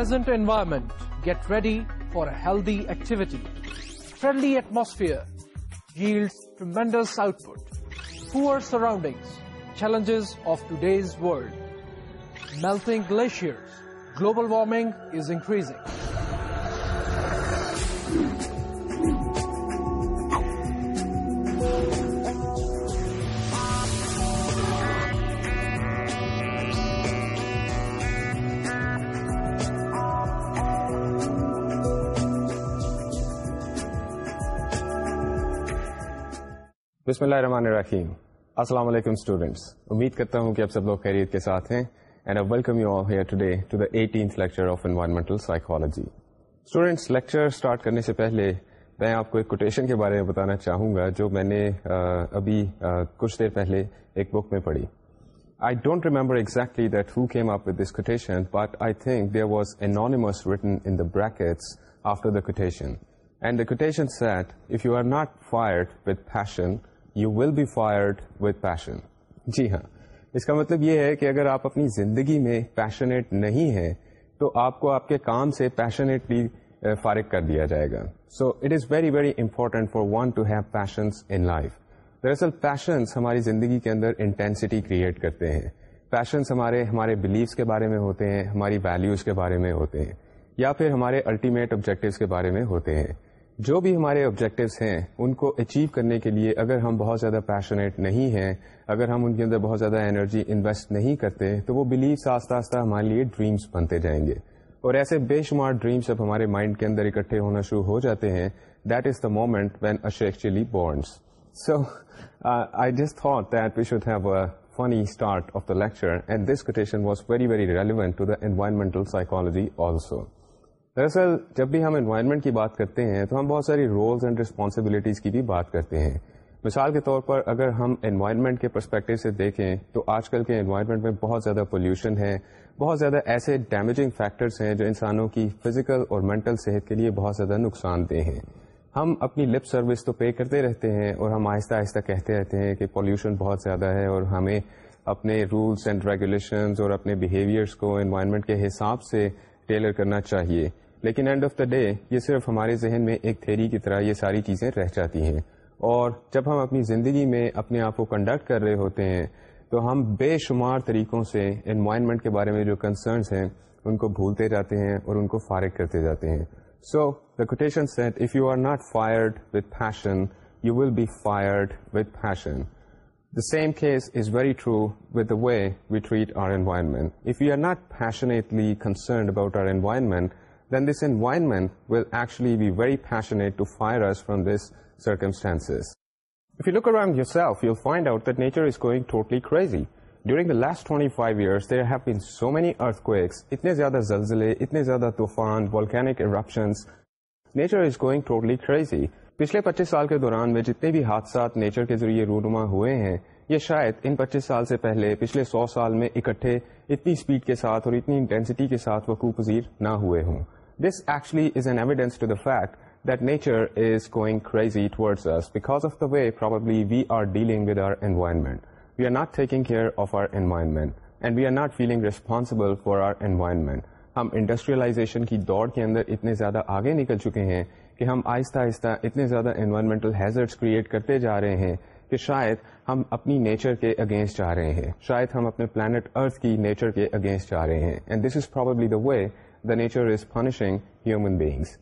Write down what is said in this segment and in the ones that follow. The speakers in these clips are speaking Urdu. Present environment get ready for the activity friendly atmosphere ہیلڈس مینڈلس out put poor surroundings challenges of takes world melting glacier global warming is increasing بسم اللہ الرحمن الرحیم السلام علیکم اسٹوڈینٹس امید کرتا ہوں کہ آپ سب لوگ خیریت کے ساتھ ہیں and I welcome you all here today to the eighteenth lecture of environmental psychology students lecture start کرنے سے پہلے میں آپ کو ایک کوٹیشن کے بارے میں بتانا چاہوں گا جو میں نے ابھی کچھ دیر پہلے ایک بک میں پڑھی I don't remember exactly that who came up with this quotation but I think there was anonymous written in the brackets after the quotation and the quotation set if you are not fired with fashion you will be fired with passion جی ہاں اس کا مطلب یہ ہے کہ اگر آپ اپنی زندگی میں پیشنیٹ نہیں ہیں تو آپ کو آپ کے کام سے پیشنیٹلی فارغ کر دیا جائے گا so it is very very important for one to have patience in life دراصل پیشنس ہماری زندگی کے اندر انٹینسٹی کریٹ کرتے ہیں پیشنس ہمارے ہمارے بلیفس کے بارے میں ہوتے ہیں ہماری ویلیوز کے بارے میں ہوتے ہیں یا پھر ہمارے الٹیمیٹ آبجیکٹیوز کے بارے میں ہوتے ہیں جو بھی ہمارے آبجیکٹیوس ہیں ان کو اچیو کرنے کے لیے اگر ہم بہت زیادہ پیشنیٹ نہیں ہیں اگر ہم ان کے اندر بہت زیادہ انرجی انویسٹ نہیں کرتے تو وہ بلیوس آہستہ آہستہ ہمارے لیے ڈریمس بنتے جائیں گے اور ایسے بے شمار ڈریمس اب ہمارے مائنڈ کے اندر اکٹھے ہونا شروع ہو جاتے ہیں that is the moment اش actually bonds so I thought that we should have a funny start of the lecture and this was very very psychology also دراصل جب بھی ہم انوائرمنٹ کی بات کرتے ہیں تو ہم بہت ساری رولز اینڈ ریسپانسبلٹیز کی بھی بات کرتے ہیں مثال کے طور پر اگر ہم انوائرمنٹ کے پرسپیکٹو سے دیکھیں تو آج کل کے انوائرمنٹ میں بہت زیادہ پولیوشن ہے بہت زیادہ ایسے ڈیمیجنگ فیکٹرس ہیں جو انسانوں کی فزیکل اور مینٹل صحت کے لیے بہت زیادہ نقصان دہ ہیں ہم اپنی لپ سروس تو پے کرتے رہتے ہیں اور ہم آہستہ آہستہ کہتے رہتے ہیں کہ پولیوشن بہت زیادہ ہے اور ہمیں اپنے رولس اینڈ ریگولیشنز اور اپنے بیہیویئرس کو انوائرمنٹ کے حساب سے ٹیلر کرنا چاہیے لیکن اینڈ آف دا ڈے یہ صرف ہمارے ذہن میں ایک تھیری کی طرح یہ ساری چیزیں رہ جاتی ہیں اور جب ہم اپنی زندگی میں اپنے آپ کو کنڈکٹ کر رہے ہوتے ہیں تو ہم بے شمار طریقوں سے انوائرمنٹ کے بارے میں جو کنسرنس ہیں ان کو بھولتے جاتے ہیں اور ان کو فارغ کرتے جاتے ہیں so the quotation set if you are not fired with you will be fired with fashion the same case is very true with the way we treat our environment if you are not passionately concerned about our environment then this environment will actually be very passionate to fire from this circumstance you look at ویم yourself you find out that nature is going totally crazy during the last twenty five years they are happen in so many earth کو اتنے زیادہ زلزلے اتنے زیادہ طوفان volcanic eruption nature is going totally crazy پچھلے پچیس سال کے دوران میں جتنے بھی حادثات نیچر کے ذریعے رونما ہوئے ہیں یہ شاید ان پچیس سال سے پہلے پچھلے سو سال میں اکٹھے اتنی اسپیڈ کے ساتھ اور اتنی انٹینسٹی کے ساتھ وقوع پذیر نہ ہوئے ہوں this actually is an evidence to the fact that nature is going crazy because of the way we are dealing with our environment we are not taking care of our environment and we are not feeling responsible for our environment ہم انڈسٹریلائزیشن کی دوڑ کے اندر اتنے زیادہ آگے نکل چکے ہیں کہ ہم آہستہ آہستہ اتنے زیادہ انوائرمنٹل ہیزرڈس کریٹ کرتے جا رہے ہیں کہ شاید ہم اپنی نیچر کے اگینسٹ جا رہے ہیں شاید ہم اپنے پلانٹ ارتھ کی نیچر کے اگینسٹ جا رہے ہیں and this is probably the the way nature is punishing human beings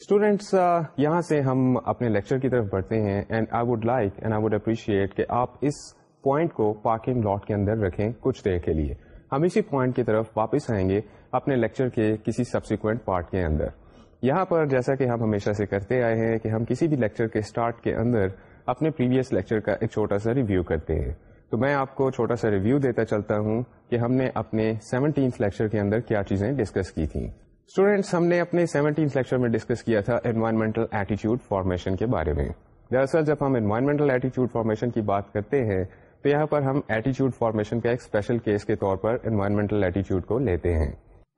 students یہاں سے ہم اپنے لیکچر کی طرف بڑھتے ہیں and I would like and I would appreciate کہ آپ اس پوائنٹ کو پارکنگ لاٹ کے اندر رکھیں کچھ دیر کے لیے ہم اسی پوائنٹ کی طرف واپس آئیں گے اپنے لیکچر کے کسی سبسیکوینٹ پارٹ کے اندر یہاں پر جیسا کہ ہم ہمیشہ سے کرتے آئے ہیں کہ ہم کسی بھی لیکچر کے اسٹارٹ کے اندر اپنے پریویس لیکچر کا ایک چھوٹا سا ریویو کرتے ہیں تو میں آپ کو چھوٹا سا ریویو دیتا چلتا ہوں کہ ہم نے اپنے سیونٹینتھ لیکچر کے اندر کیا چیزیں ڈسکس کی تھیں اسٹوڈینٹس ہم نے اپنے سیونٹین ڈسکس کیا تھا انوائرمنٹل ایٹیچیوڈ فارمیشن کے بارے میں دراصل جب ہم انوائرمنٹل ایٹیچیوڈ فارمیشن کی بات کرتے ہیں تو یہاں پر ہم ایٹیچیوڈ فارمیشن کا ایک اسپیشل کیس کے طور پر انوائرمنٹل کو لیتے ہیں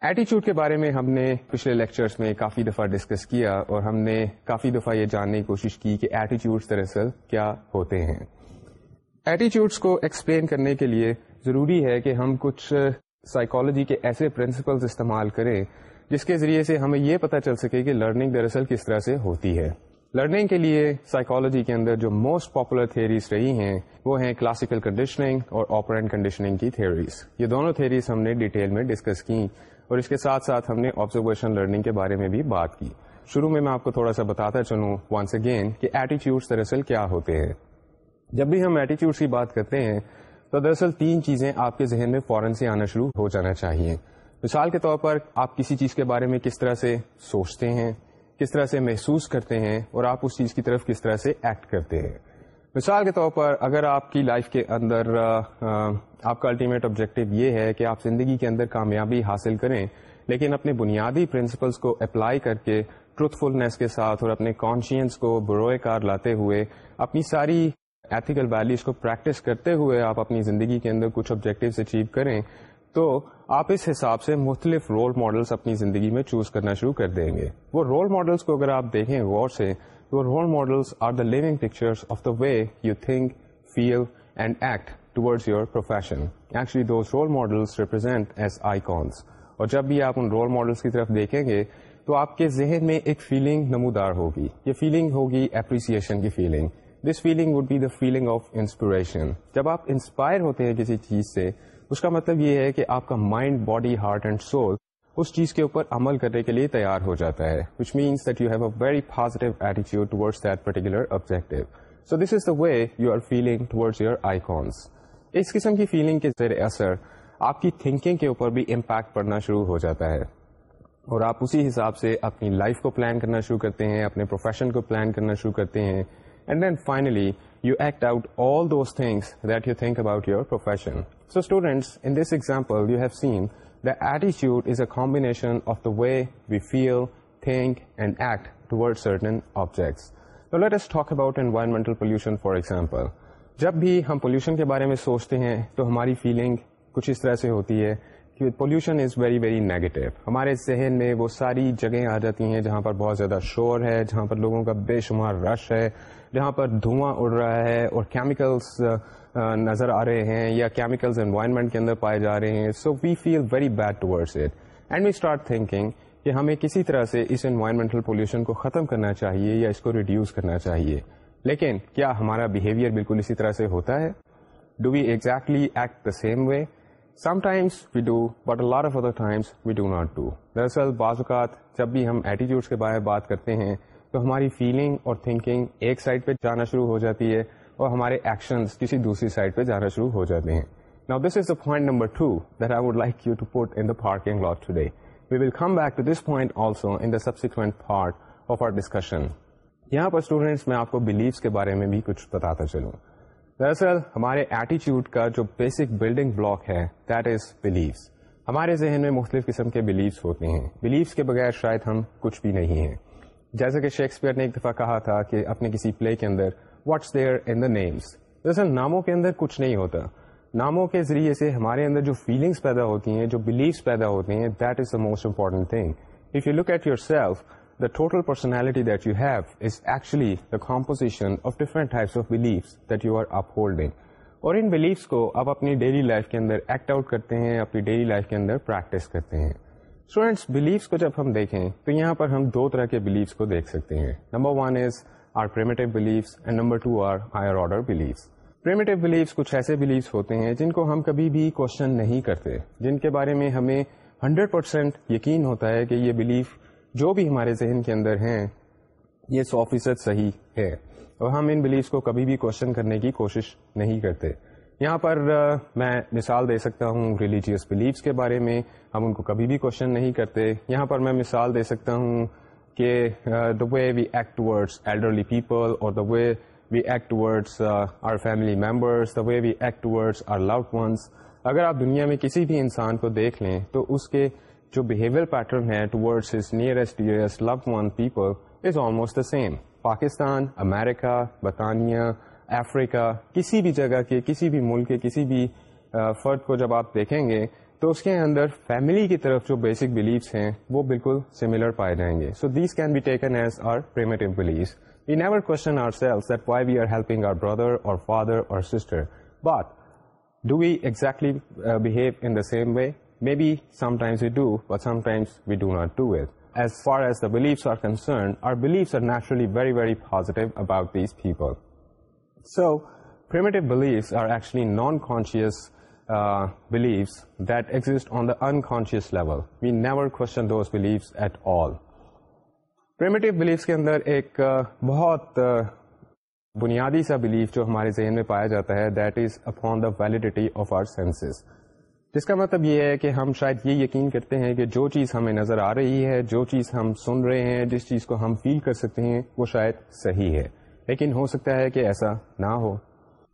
ایٹیچیوڈ کے بارے میں ہم نے پچھلے لیکچرز میں کافی دفعہ ڈسکس کیا اور ہم نے کافی دفعہ یہ جاننے کی کوشش کی کہ ایٹیچیوڈس دراصل کیا ہوتے ہیں ایٹیچیوڈس کو ایکسپلین کرنے کے لیے ضروری ہے کہ ہم کچھ سائیکالوجی کے ایسے پرنسپلز استعمال کریں جس کے ذریعے سے ہمیں یہ پتہ چل سکے کہ لرننگ دراصل کس طرح سے ہوتی ہے لرننگ کے لیے سائیکالوجی کے اندر جو موسٹ پاپولر تھیریز رہی ہیں وہ ہیں کلاسیکل کنڈیشننگ اور آپرینٹ کنڈیشننگ کی تھیوریز یہ دونوں تھیوریز ہم نے ڈیٹیل میں ڈسکس کی اور اس کے ساتھ ساتھ ہم نے آبزرویشن لرننگ کے بارے میں بھی بات کی شروع میں میں آپ کو تھوڑا سا بتاتا چلوں اگین کہ دراصل کیا ہوتے ہیں جب بھی ہم ایٹیچیوڈس کی بات کرتے ہیں تو دراصل تین چیزیں آپ کے ذہن میں فوراً سے آنا شروع ہو جانا چاہیے مثال کے طور پر آپ کسی چیز کے بارے میں کس طرح سے سوچتے ہیں کس طرح سے محسوس کرتے ہیں اور آپ اس چیز کی طرف کس طرح سے ایکٹ کرتے ہیں مثال کے طور پر اگر آپ کی لائف کے اندر آپ کا الٹیمیٹ آبجیکٹو یہ ہے کہ آپ زندگی کے اندر کامیابی حاصل کریں لیکن اپنے بنیادی پرنسپلس کو اپلائی کر کے ٹروتھ فلنس کے ساتھ اور اپنے کانشینس کو بروئے کار لاتے ہوئے اپنی ساری ایتھیکل ویلیوز کو پریکٹس کرتے ہوئے آپ اپنی زندگی کے اندر کچھ آبجیکٹیوز اچیو کریں تو آپ اس حساب سے مختلف رول ماڈلس اپنی زندگی میں چوز کرنا شروع کر دیں گے وہ رول ماڈلس کو اگر آپ دیکھیں غور سے رول ماڈلس آر دا لگ picture way you think feel and act to you professions icons اور جب بھی آپ ان رول ماڈلس کی طرف دیکھیں گے تو آپ کے ذہن میں ایک فیلنگ نمودار ہوگی یہ فیلنگ ہوگی اپریسیشن کی feeling this feeling would be the feeling of inspiration جب آپ انسپائر ہوتے ہیں کسی چیز سے اس کا مطلب یہ ہے کہ آپ کا mind body heart and soul اس چیز کے اوپر عمل کرنے کے لیے تیار ہو جاتا ہے which means that you have a very positive ایٹیچیوڈ towards that particular objective so this is the way you are feeling towards your icons اس قسم کی فیلنگ کے زیر اثر آپ کی تھنکنگ کے اوپر بھی امپیکٹ پڑنا شروع ہو جاتا ہے اور آپ اسی حساب سے اپنی لائف کو پلان کرنا شروع کرتے ہیں اپنے پروفیشن کو پلان کرنا شروع کرتے ہیں and then finally you act out all those things that you think about your profession so students in this example you have seen us is a environmental pollution, for example جب بھی ہم پولوشن کے بارے میں سوچتے ہیں تو ہماری فیلنگ کچھ اس طرح سے ہوتی ہے کہ pollution is very very negative ہمارے ذہن میں وہ ساری جگہیں آ جاتی ہیں جہاں پر بہت زیادہ شور ہے جہاں پر لوگوں کا بے شمار رش ہے جہاں پر دھواں اڑ رہا ہے اور کیمیکلس نظر آ رہے ہیں یا کیمیکلز انوائرمنٹ کے اندر پائے جا رہے ہیں so we feel very bad towards it and we start thinking کہ ہمیں کسی طرح سے اس انوائرمنٹل پولیوشن کو ختم کرنا چاہیے یا اس کو ریڈیوز کرنا چاہیے لیکن کیا ہمارا بیہیویئر بالکل اسی طرح سے ہوتا ہے do we exactly act the same way some times we do but lot of other times we do not do دراصل بعض اوقات جب بھی ہم ایٹیٹیوڈس کے بارے میں بات کرتے ہیں تو ہماری فیلنگ اور تھنکنگ ایک سائڈ پہ جانا شروع ہو جاتی ہے اور ہمارے ایکشنز کسی دوسری سائڈ پہ جانا شروع ہو جاتے ہیں now this is the point number two that I would like you to put in the parking lot today we will come back to this point also in the subsequent part of our discussion یہاں پر اسٹوڈینٹس میں آپ کو بلیوس کے بارے میں بھی کچھ بتاتا چلوں دراصل ہمارے ایٹیچیوڈ کا جو بیسک بلڈنگ بلاک ہے دیٹ از بلیوس ہمارے ذہن میں مختلف قسم کے بلیوس ہوتے ہیں بلیوس کے بغیر شاید ہم کچھ بھی نہیں ہیں جیسے کہ شیکسپیئر نے ایک دفعہ کہا تھا کہ اپنے کسی پلے کے اندر what's there in the names دراصل ناموں کے اندر کچھ نہیں ہوتا ناموں کے ذریعے سے ہمارے اندر جو فیلنگس پیدا ہوتی ہیں جو بلیفس پیدا ہوتی ہیں that is the most important thing if you look at yourself the total personality that you have is actually the composition of different types of beliefs that you are upholding اور ان بلیفس کو آپ اپنی ڈیلی لائف کے اندر ایکٹ آؤٹ کرتے ہیں اپنی ڈیلی لائف کے اندر پریکٹس کرتے ہیں اسٹوڈینٹس بلیفس کو جب ہم دیکھیں تو یہاں پر ہم دو طرح کے بلیفس کو دیکھ سکتے ہیں number one is our prior beliefs and number two are higher order beliefs beliefs کچھ ایسے بلیفس ہوتے ہیں جن کو ہم کبھی بھی کوشچن نہیں کرتے جن کے بارے میں ہمیں ہنڈریڈ پرسینٹ یقین ہوتا ہے کہ یہ بلیف جو بھی ہمارے ذہن کے اندر ہیں یہ سو فیصد صحیح ہے اور ہم ان بلیفس کو کبھی بھی کوشچن کرنے کی کوشش نہیں کرتے یہاں پر میں مثال دے سکتا ہوں ریلیجیس بلیفس کے بارے میں ہم ان کو کبھی بھی کوشچن نہیں کرتے یہاں پر میں مثال دے سکتا ہوں کہ the way we act towards elderly people اور the way we act towards our family members the way we act towards our loved ones اگر آپ دنیا میں کسی بھی انسان کو دیکھ لیں تو اس کے جو بہیویئر پیٹرن ہے towards his nearest love one people is almost the same Pakistan America برطانیہ افریقہ کسی بھی جگہ کے کسی بھی ملک کے کسی بھی uh, فرد کو جب آپ دیکھیں گے تو اس کے اندر فیملی کی طرف جو بیسک بلیفس ہیں وہ بالکل سملر پائے جائیں گے so these can be taken as our our primitive we we never question why are helping our brother اور فادر اور sister but do we exactly behave in the same way maybe sometimes we do but sometimes we do not do it as far as the beliefs are concern our beliefs are naturally very very positive about these people so primitive beliefs are actually naan conscious question that exist on the unconscious level کے اندر ایک uh, بہت uh, بنیادی سا بلیف جو ہمارے ذہن میں پایا جاتا ہے that is upon the validity of our senses جس کا مطلب یہ ہے کہ ہم شاید یہ یقین کرتے ہیں کہ جو چیز ہمیں نظر آ رہی ہے جو چیز ہم سن رہے ہیں جس چیز کو ہم فیل کر سکتے ہیں وہ شاید صحیح ہے لیکن ہو سکتا ہے کہ ایسا نہ ہو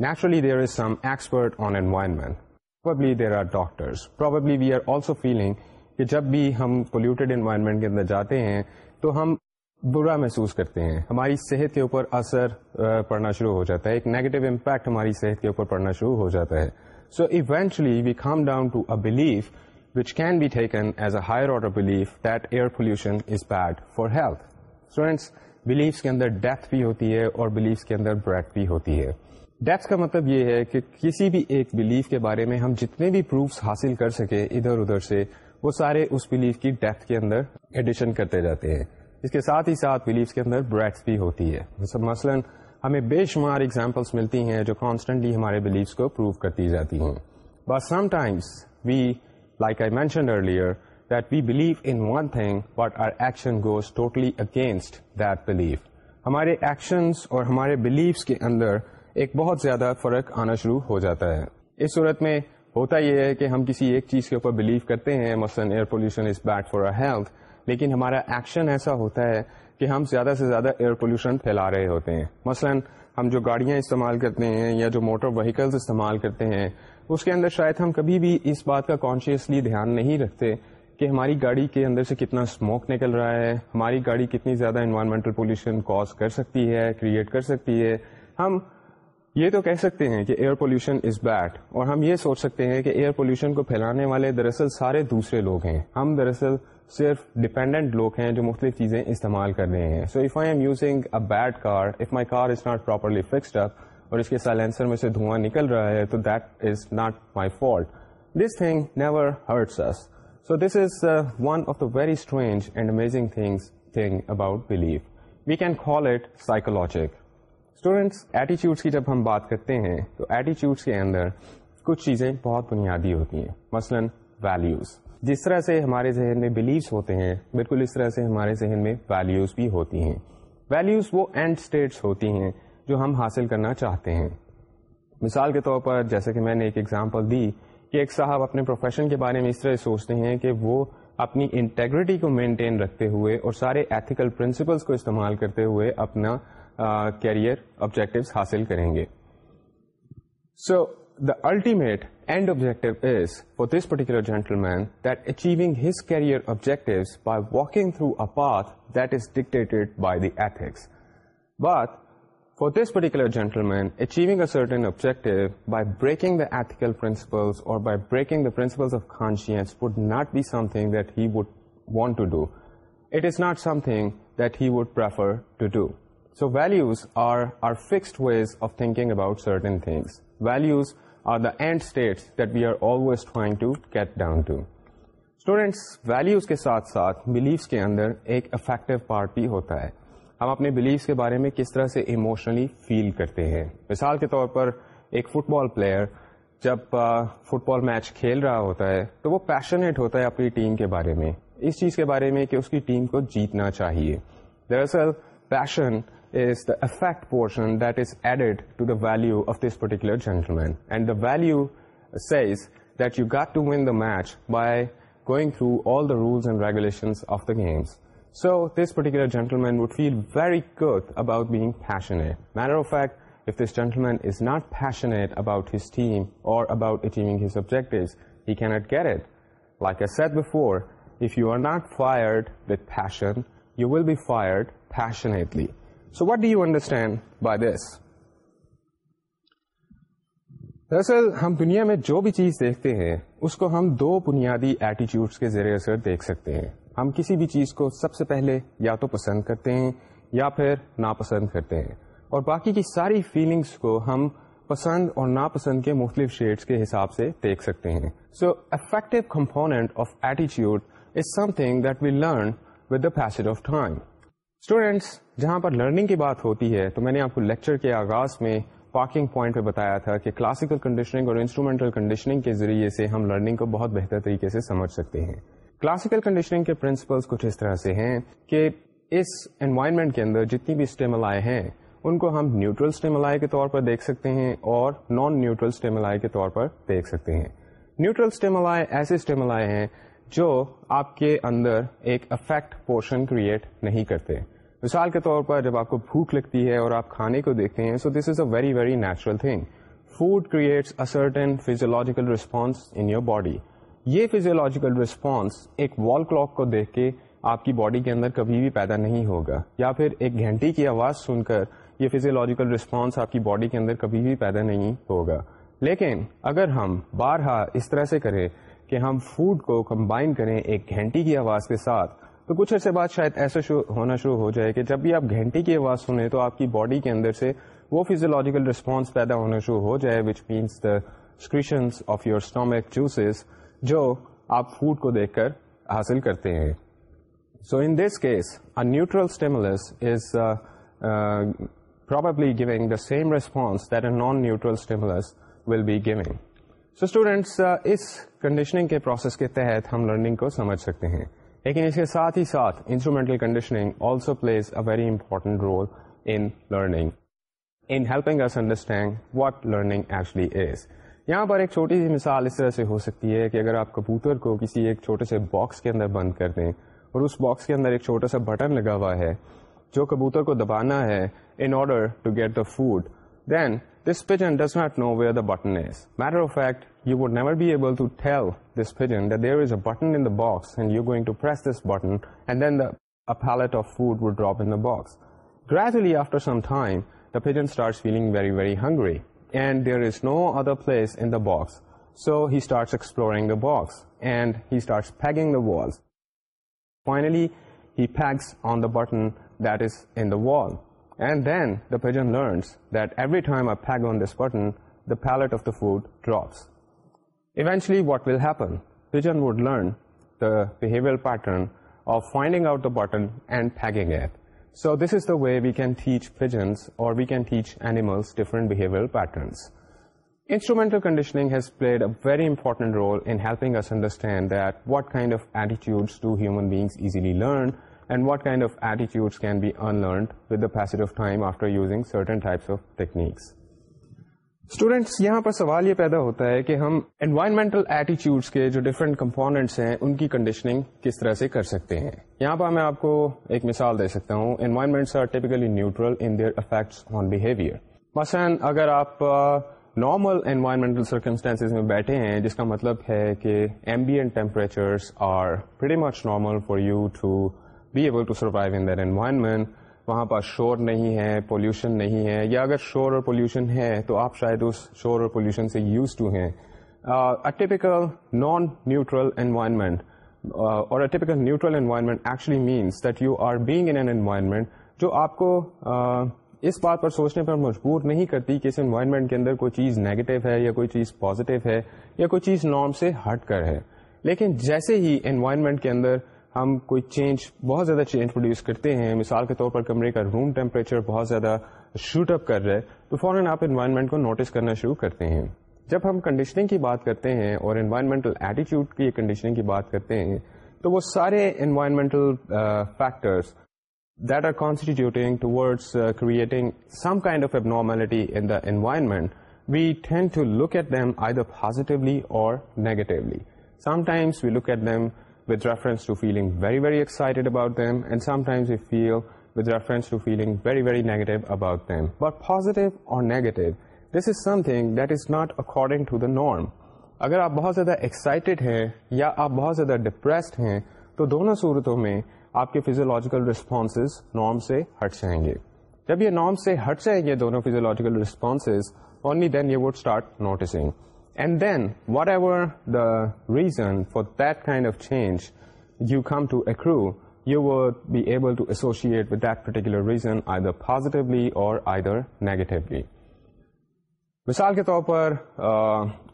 naturally there is some expert on environmentally there are doctor we are also feeling کہ جب بھی ہم پولیوٹیڈ انوائرمنٹ کے اندر جاتے ہیں تو ہم برا محسوس کرتے ہیں ہماری صحت کے اوپر اثر پڑنا شروع ہو جاتا ہے ایک نیگیٹو امپیکٹ ہماری صحت کے اوپر پڑنا شروع ہو جاتا ہے so eventually we come down to a belief which can be taken as a higher order belief that air pollution is bad for health students beliefs کے اندر ڈیتھ بھی ہوتی ہے اور بلیفس کے اندر بریتھ بھی ہوتی ہے ڈیپس کا مطلب یہ ہے کہ کسی بھی ایک بلیف کے بارے میں ہم جتنے بھی پروفس حاصل کر سکے ادھر ادھر سے وہ سارے اس بلیف کی ڈیتھ کے اندر ایڈیشن کرتے جاتے ہیں اس کے ساتھ ہی ساتھ بلیف کے اندر بریتھ بھی ہوتی ہے مثلا ہمیں بے شمار اگزامپلس ملتی ہیں جو کانسٹنٹلی ہمارے بلیفس کو پروو کرتی جاتی ہیں but some times we like I mention earlier that we believe in one thing but our action goes totally against that belief ہمارے ایکشنس اور ہمارے بلیفس کے اندر ایک بہت زیادہ فرق آنا شروع ہو جاتا ہے اس صورت میں ہوتا یہ ہے کہ ہم کسی ایک چیز کے اوپر بلیو کرتے ہیں مثلاً air pollution is bad for health لیکن ہمارا ایکشن ایسا ہوتا ہے کہ ہم زیادہ سے زیادہ ایئر پولوشن پھیلا رہے ہوتے ہیں مثلاً ہم جو گاڑیاں استعمال کرتے ہیں یا جو موٹر وہیکلس استعمال کرتے ہیں اس کے اندر شاید ہم کبھی بھی اس بات کا کانشیسلی دھیان نہیں رکھتے کہ ہماری گاڑی کے اندر سے کتنا اسموک نکل رہا ہے ہماری گاڑی کتنی زیادہ انوائرمنٹل پولوشن کوز کر سکتی ہے کریٹ کر سکتی ہے ہم یہ تو کہہ سکتے ہیں کہ ایئر پولوشن از بیڈ اور ہم یہ سوچ سکتے ہیں کہ ایئر پولوشن کو پھیلانے والے دراصل سارے دوسرے لوگ ہیں ہم دراصل صرف ڈیپینڈنٹ لوگ ہیں جو مختلف چیزیں استعمال کر رہے ہیں so if I'm using a bad car if my car is not properly fixed up اور اس کے سائلنسر میں سے دھواں نکل رہا ہے تو that is not my fault this thing never hurts us so this is one of the very strange and amazing thing thing about belief we can call it psychologic students attitudes کی جب ہم بات کرتے ہیں تو ایٹیچیوڈس کے اندر کچھ چیزیں بہت بنیادی ہوتی ہیں مثلاً ویلوز جس طرح سے ہمارے ذہن میں بلیوس ہوتے ہیں بالکل اس طرح سے ہمارے ذہن میں ویلیوز بھی ہوتی ہیں ویلیوز وہ اینڈ اسٹیٹس ہوتی ہیں جو ہم حاصل کرنا چاہتے ہیں مثال کے طور پر جیسے کہ میں نے ایک ایگزامپل دی کہ ایک صاحب اپنے پروفیشن کے بارے میں اس طرح سوچتے ہیں کہ وہ اپنی انٹیگریٹی کو مینٹین رکھتے ہوئے اور سارے ایتھیکل پرنسپلس کو استعمال کرتے ہوئے اپنا کیریئر آبجیکٹو حاصل کریں گے so the ultimate end objective is for this particular gentleman that achieving his career objective by walking through a path that is dictated by the ethics but for this particular gentleman achieving certain objective by breaking the ethical principles or by breaking the principles of conscience would not be something that he would want to do it is not something that he would prefer to do so values are are fixed ways of think about certain things values down values کے ساتھ ساتھ بلیفس کے اندر ایک افیکٹو پارٹ بھی ہوتا ہے ہم اپنے بلیفس کے بارے میں کس طرح سے ایموشنلی فیل کرتے ہیں مثال کے طور پر ایک فٹ بال پلیئر جب فٹ بال میچ کھیل رہا ہوتا ہے تو وہ پیشنیٹ ہوتا ہے اپنی ٹیم کے بارے میں اس چیز کے بارے میں کہ اس کی ٹیم کو جیتنا چاہیے دراصل passion is the affect portion that is added to the value of this particular gentleman. And the value says that you got to win the match by going through all the rules and regulations of the games. So this particular gentleman would feel very good about being passionate. Matter of fact, if this gentleman is not passionate about his team or about achieving his objectives, he cannot get it. Like I said before, if you are not fired with passion, you will be fired passionately. What do you understand by this دراصل ہم دنیا میں جو بھی چیز دیکھتے ہیں اس کو ہم دو بنیادی ایٹیچیوڈس کے زیر اثر دیکھ سکتے ہیں ہم کسی بھی چیز کو سب سے پہلے یا تو پسند کرتے ہیں یا پھر ناپسند کرتے ہیں اور باقی کی ساری فیلنگس کو ہم پسند اور ناپسند کے مختلف شیڈس کے حساب سے دیکھ سکتے ہیں سو افیکٹو کمپوننٹ آف ایٹیچیوڈ is something that we learn with the of time students جہاں پر لرننگ کی بات ہوتی ہے تو میں نے آپ کو لیکچر کے آغاز میں پارکنگ پوائنٹ پہ بتایا تھا کہ کلاسیکل کنڈیشننگ اور انسٹرومینٹل کنڈیشننگ کے ذریعے سے ہم لرننگ کو بہت بہتر طریقے سے سمجھ سکتے ہیں کلاسیکل کنڈیشننگ کے پرنسپلس کچھ اس طرح سے ہیں کہ اس انوائرمنٹ کے اندر جتنی بھی آئے ہیں ان کو ہم نیوٹرل اسٹیمل کے طور پر دیکھ سکتے ہیں اور نان نیوٹرل اسٹیملائے کے طور پر دیکھ سکتے ہیں نیوٹرل آئے ایسے آئے ہیں جو آپ کے اندر ایک افیکٹ پورشن کریٹ نہیں کرتے مثال کے طور پر جب آپ کو بھوک لگتی ہے اور آپ کھانے کو دیکھتے ہیں so this is a very very natural thing food creates a certain physiological response in your body یہ فیزیولوجیکل رسپانس ایک وال کلاک کو دیکھ کے آپ کی باڈی کے اندر کبھی بھی پیدا نہیں ہوگا یا پھر ایک گھنٹی کی آواز سن کر یہ فیزیولوجیکل رسپانس آپ کی باڈی کے اندر کبھی بھی پیدا نہیں ہوگا لیکن اگر ہم بارہا اس طرح سے کریں کہ ہم فوڈ کو کمبائن کریں ایک گھنٹی کی آواز کے ساتھ تو کچھ عرصے بعد شاید ایسا شو, ہونا شروع ہو جائے کہ جب بھی آپ گھنٹی کی آواز سنیں تو آپ کی باڈی کے اندر سے وہ فیزیولوجیکل رسپانس پیدا ہونا شروع ہو جائے which means the secretions of your stomach juices جو آپ فوڈ کو دیکھ کر حاصل کرتے ہیں so in this case a neutral stimulus is probably giving the same response that a non-neutral stimulus will be giving. So students, uh, is conditioning کے پروسیس کے تحت ہم لرننگ کو سمجھ سکتے ہیں لیکن اس کے ساتھ ہی ساتھ instrumental conditioning also plays a very important role in learning in helping us understand what learning actually is یہاں پر ایک چھوٹی سی مثال اس طرح سے ہو سکتی ہے کہ اگر آپ کبوتر کو کسی ایک چھوٹے سے باکس کے اندر بند کر دیں اور اس باکس کے اندر ایک چھوٹا سا بٹن لگا ہوا ہے جو کبوتر کو دبانا ہے in order to get the food then This pigeon does not know where the button is. Matter of fact, you would never be able to tell this pigeon that there is a button in the box and you're going to press this button, and then a pallet of food would drop in the box. Gradually, after some time, the pigeon starts feeling very, very hungry, and there is no other place in the box. So he starts exploring the box, and he starts pegging the walls. Finally, he pegs on the button that is in the wall. And دینا learns button of the food ڈراپسلی what ویلپنڈ learn finding out button at so this is the way we can ٹھیچنس or we can teach animal patterns instrumental conditioning has played a very important role انگس understand that what kind of eighty two human beings easily learn and what kind of eighty after سوال یہ پیدا ہوتا ہے کہ ہم انوائرمنٹل ایٹیچیوڈس کے جو ڈفرینٹ کمپوننٹس ہیں ان کی طرح سے کر سکتے ہیں یہاں پر میں آپ کو ایک مثال دے سکتا ہوں بہیویئر مثلاً اگر آپ نارمل انوائرمنٹل سرکمسٹانس میں بیٹھے ہیں جس کا مطلب ہے کہ ambient temperatures are very much normal for you to be able to survive in that environment وہاں پاس شور نہیں ہے پولیوشن نہیں ہے یا اگر شور اور پولیوشن ہے تو آپ شاید اس شور اور پولیوشن سے یوز ٹو ہیں ٹیپیکل نان نیوٹرل انوائرمنٹ اور atypical neutral environment actually means that you are being in an environment جو آپ کو uh, اس بات پر سوچنے پر مجبور نہیں کرتی کہ اس انوائرمنٹ کے اندر کوئی چیز نیگیٹو ہے یا کوئی چیز پازیٹیو ہے یا کوئی چیز نارم سے ہٹ کر ہے لیکن جیسے ہی انوائرمنٹ کے اندر ہم کوئی چینج بہت زیادہ چینج پروڈیوس کرتے ہیں مثال کے طور پر کمرے کا روم ٹیمپریچر بہت زیادہ شوٹ اپ کر رہا ہے تو فوراً آپ انوائرمنٹ کو نوٹس کرنا شروع کرتے ہیں جب ہم کنڈیشننگ کی بات کرتے ہیں اور انوائرمنٹل ایٹیچیوڈ کی کنڈیشننگ کی بات کرتے ہیں تو وہ سارے environmental factors that are constituting towards creating some kind of abnormality in the environment we tend to look at them either positively or negatively some times we look at them اگر آپ بہت زیادہ ایکسائٹیڈ ہیں یا آپ بہت زیادہ ڈپریسڈ ہیں تو دونوں صورتوں میں آپ کے فیزیولوجیکل رسپانسز نارم سے ہٹ جائیں گے جب یہ نارم سے ہٹ جائیں گے only then you would start noticing and then the ever the reason for of of change you come to you you be able to associate with that particular reason either positively or either negatively. مثال کے طور پر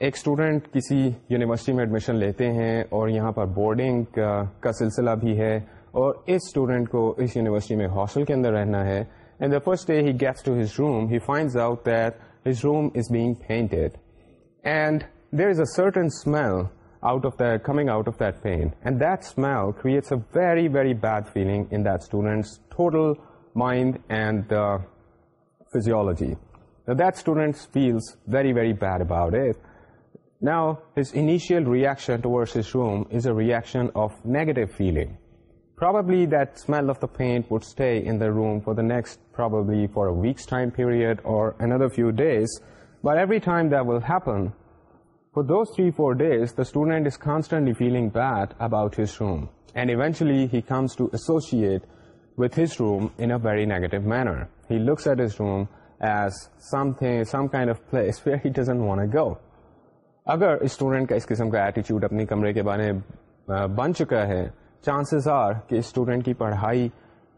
ایک اسٹوڈنٹ کسی یونیورسٹی میں ایڈمیشن لیتے ہیں اور یہاں پر بورڈنگ کا سلسلہ بھی ہے اور اس اسٹوڈنٹ کو اس یونیورسٹی میں ہاسٹل کے اندر رہنا ہے and the first day he gets to his room he finds out that his room is being painted and there is a coming out of then and دمل کر very very bad feeling total mind and فولوجی feel very very bad about it now his initial reaction room is a reaction of negative feeling probably paint pod stay in room for the next probably فارکس looks at his room as something of place اگر اسٹوڈینٹ کا اس قسم کا ایٹیچیوڈ اپنے کمرے کے بارے میں بن چکا ہے چانسز آر کہ اسٹوڈینٹ کی پڑھائی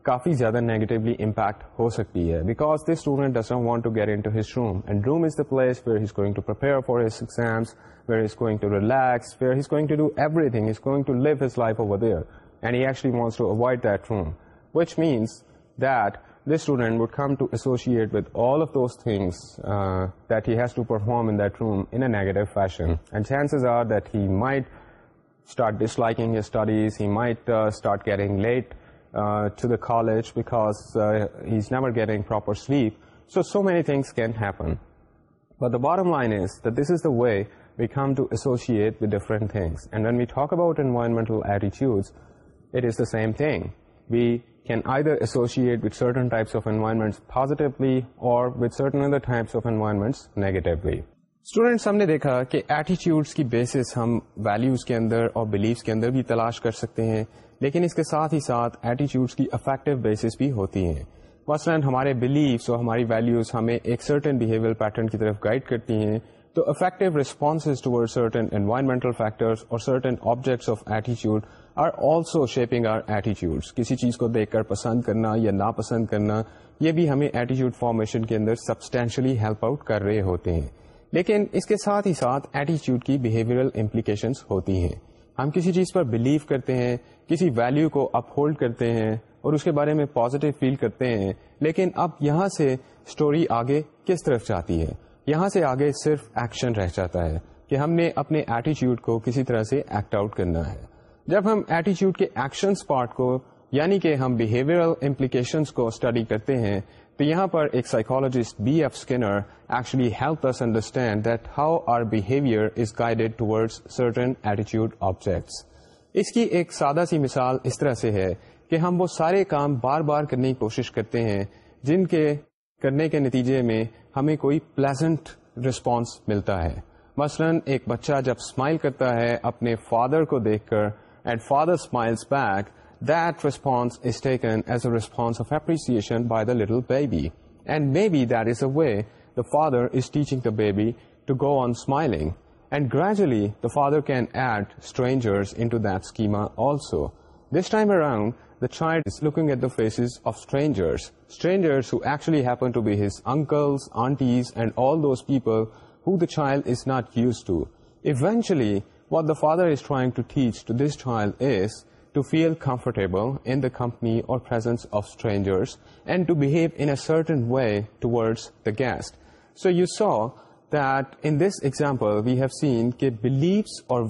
کافی زیادہ نیگیٹولی امپیکٹ ہو سکتی ہے because this student does not want to get into his room and room is the place where he's going to prepare for his exams where is going to relax where he's going to do everything is going to live his life over there and he actually wants to avoid that room which means that this student would come to associate with all of those things that he has to perform in that room in a negative fashion and chances are that he might start disliking studies he might start caring late to uh, uh, We can either getting with the way we can I or with certain other types اور environments negatively. اسٹوڈینٹس ہم نے دیکھا کہ ایٹیچیوڈس کی بیسس ہم ویلوز کے اندر اور بلیفس کے اندر بھی تلاش کر سکتے ہیں لیکن اس کے ساتھ ہی ساتھ ایٹیچیوڈس کی افیکٹو بیسس بھی ہوتی ہیں مثلاً ہمارے بلیفس اور ہماری ویلیوز ہمیں ایک سرٹن بیہیویئر پیٹرن کی طرف گائڈ کرتی ہیں تو affective responses toward certain environmental factors اور سرٹن آبجیکٹس آف ایٹیچیوڈ are also shaping our attitudes کسی چیز کو دیکھ کر پسند کرنا یا ناپسند کرنا یہ بھی ہمیں ایٹیچیوڈ فارمیشن کے اندر سبسٹینشلی ہیلپ آؤٹ کر رہے ہوتے ہیں لیکن اس کے ساتھ ہی ساتھ ایٹیچیوڈ کی بیہیویئرل امپلیکیشنس ہوتی ہیں ہم کسی چیز پر بلیو کرتے ہیں کسی ویلو کو اپ ہولڈ کرتے ہیں اور اس کے بارے میں پازیٹیو فیل کرتے ہیں لیکن اب یہاں سے اسٹوری آگے کس طرف جاتی ہے یہاں سے آگے صرف ایکشن رہ جاتا ہے کہ ہم نے اپنے ایٹیچیوڈ کو کسی طرح سے ایکٹ آؤٹ کرنا ہے جب ہم ایٹیچیوڈ کے ایکشنس پارٹ کو یعنی کہ ہم بہیویئر امپلیکیشنس کو اسٹڈی کرتے ہیں تو یہاں پر ایک psychologist B F Skinner actually help understand that how our behaviour is ایکچولیڈ toward certain ایٹی آبجیکٹس اس کی ایک سادہ سی مثال اس طرح سے ہے کہ ہم وہ سارے کام بار بار کرنے کی کوشش کرتے ہیں جن کے کرنے کے نتیجے میں ہمیں کوئی پلیزنٹ رسپانس ملتا ہے مثلا ایک بچہ جب اسمائل کرتا ہے اپنے فادر کو دیکھ کر and father smiles back That response is taken as a response of appreciation by the little baby. And maybe that is a way the father is teaching the baby to go on smiling. And gradually, the father can add strangers into that schema also. This time around, the child is looking at the faces of strangers. Strangers who actually happen to be his uncles, aunties, and all those people who the child is not used to. Eventually, what the father is trying to teach to this child is to feel comfortable guest so you so this baad we have seen اور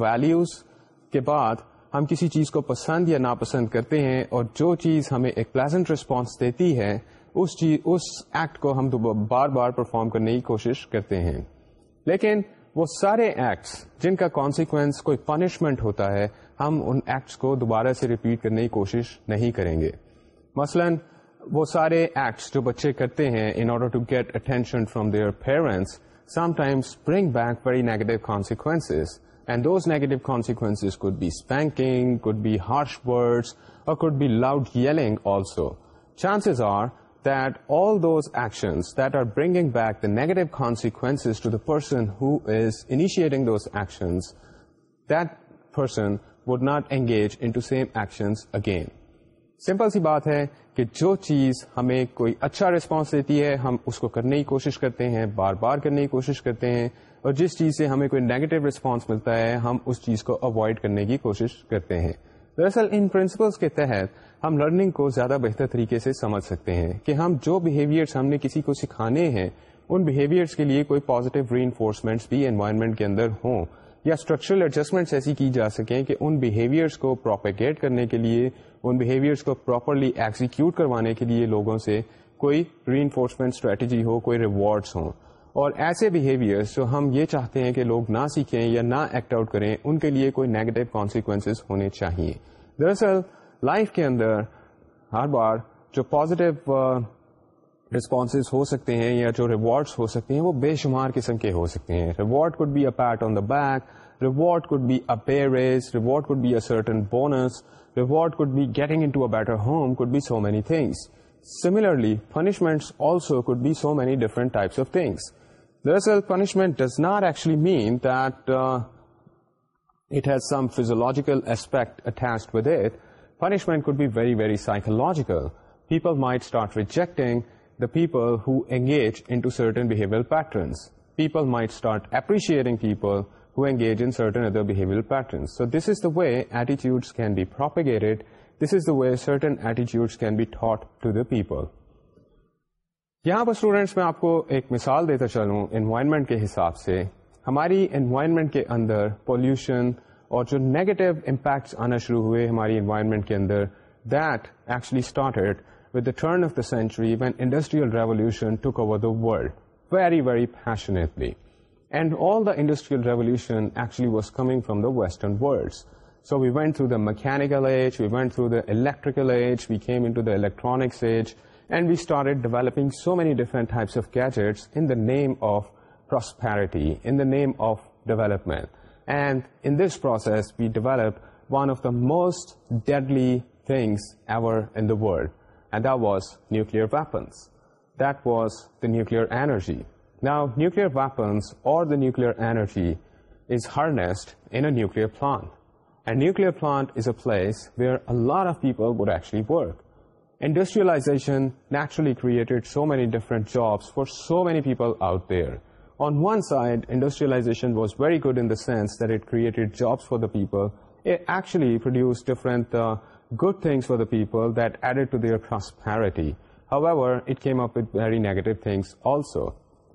پسند یا ناپسند کرتے ہیں اور جو چیز ہمیں ایک پلیزنٹ ریسپانس دیتی ہے اس چیز اس ایکٹ کو ہم بار بار پرفارم کرنے کی کوشش کرتے ہیں لیکن وہ سارے ایکٹس جن کا کانسیکوینس کوئی پنشمنٹ ہوتا ہے ہم ان ایکٹس کو دوبارہ سے ریپیٹ کرنے کی کوشش نہیں کریں گے مثلا وہ سارے ایکٹس جو بچے کرتے ہیں in order to get attention from their parents sometimes bring back very negative and those negative consequence could be spanking could be harsh word or could be loud yelling also chances are that that all those actions are bringing back the the negative consequences to person who is initiating those actions, that person would not engage actions again simple سی بات ہے کہ جو چیز ہمیں کوئی اچھا رسپانس دیتی ہے ہم اس کو کرنے کی کوشش کرتے ہیں بار بار کرنے کی کوشش کرتے ہیں اور جس چیز سے ہمیں کوئی نیگیٹو رسپانس ملتا ہے ہم اس چیز کو اوائڈ کرنے کی کوشش کرتے ہیں دراصل ان پرنسپلس کے تحت ہم لرننگ کو زیادہ بہتر طریقے سے سمجھ سکتے ہیں کہ ہم جو بہیویئرس ہم نے کسی کو سکھانے ہیں ان بہیویئرس کے لیے کوئی پازیٹیو ری انفورسمنٹس بھی انوائرمنٹ کے اندر ہوں یا اسٹرکچرل ایڈجسٹمنٹس ایسی کی جا سکیں کہ ان بیہیویئرس کو پروپیگیٹ کرنے کے لیے ان بیہیویئرس کو پراپرلی ایگزیکیوٹ کروانے کے لیے لوگوں سے کوئی ری انفورسمنٹ اسٹریٹجی ہو کوئی ریوارڈس ہوں اور ایسے بیہیویئرس جو ہم یہ چاہتے ہیں کہ لوگ نہ سیکھیں یا نہ ایکٹ آؤٹ کریں ان کے لیے کوئی نیگیٹو کانسیکوینسز ہونے چاہیے دراصل لائف کے اندر ہر بار جو پازیٹیو ریسپانسز ہو سکتے ہیں یا جو ریوارڈس ہو سکتے ہیں وہ بے شمار قسم کے ہو سکتے ہیں reward could be a pat on the back reward could be a a pay raise reward could be certain bonus reward could be getting into a better home could be so many things similarly punishments also could be so many different types of things دراصل punishment does not actually mean that it has some physiological aspect attached with it punishment could be very very psychological people might start rejecting people پیپلنس کی آپ کو ایک مثال دیتا چلوں کے حساب سے ہماری انوائرمنٹ کے اندر پولوشن اور جو نیگیٹو امپیکٹس آنا شروع ہوئے ہماری انوائرمنٹ کے اندر that actually start with the turn of the century when Industrial Revolution took over the world very, very passionately. And all the Industrial Revolution actually was coming from the Western worlds. So we went through the mechanical age, we went through the electrical age, we came into the electronics age, and we started developing so many different types of gadgets in the name of prosperity, in the name of development. And in this process, we developed one of the most deadly things ever in the world and that was nuclear weapons. That was the nuclear energy. Now, nuclear weapons or the nuclear energy is harnessed in a nuclear plant. A nuclear plant is a place where a lot of people would actually work. Industrialization naturally created so many different jobs for so many people out there. On one side, industrialization was very good in the sense that it created jobs for the people. It actually produced different uh, good things for the people that added to their prosperity. However, it came up with very negative things also.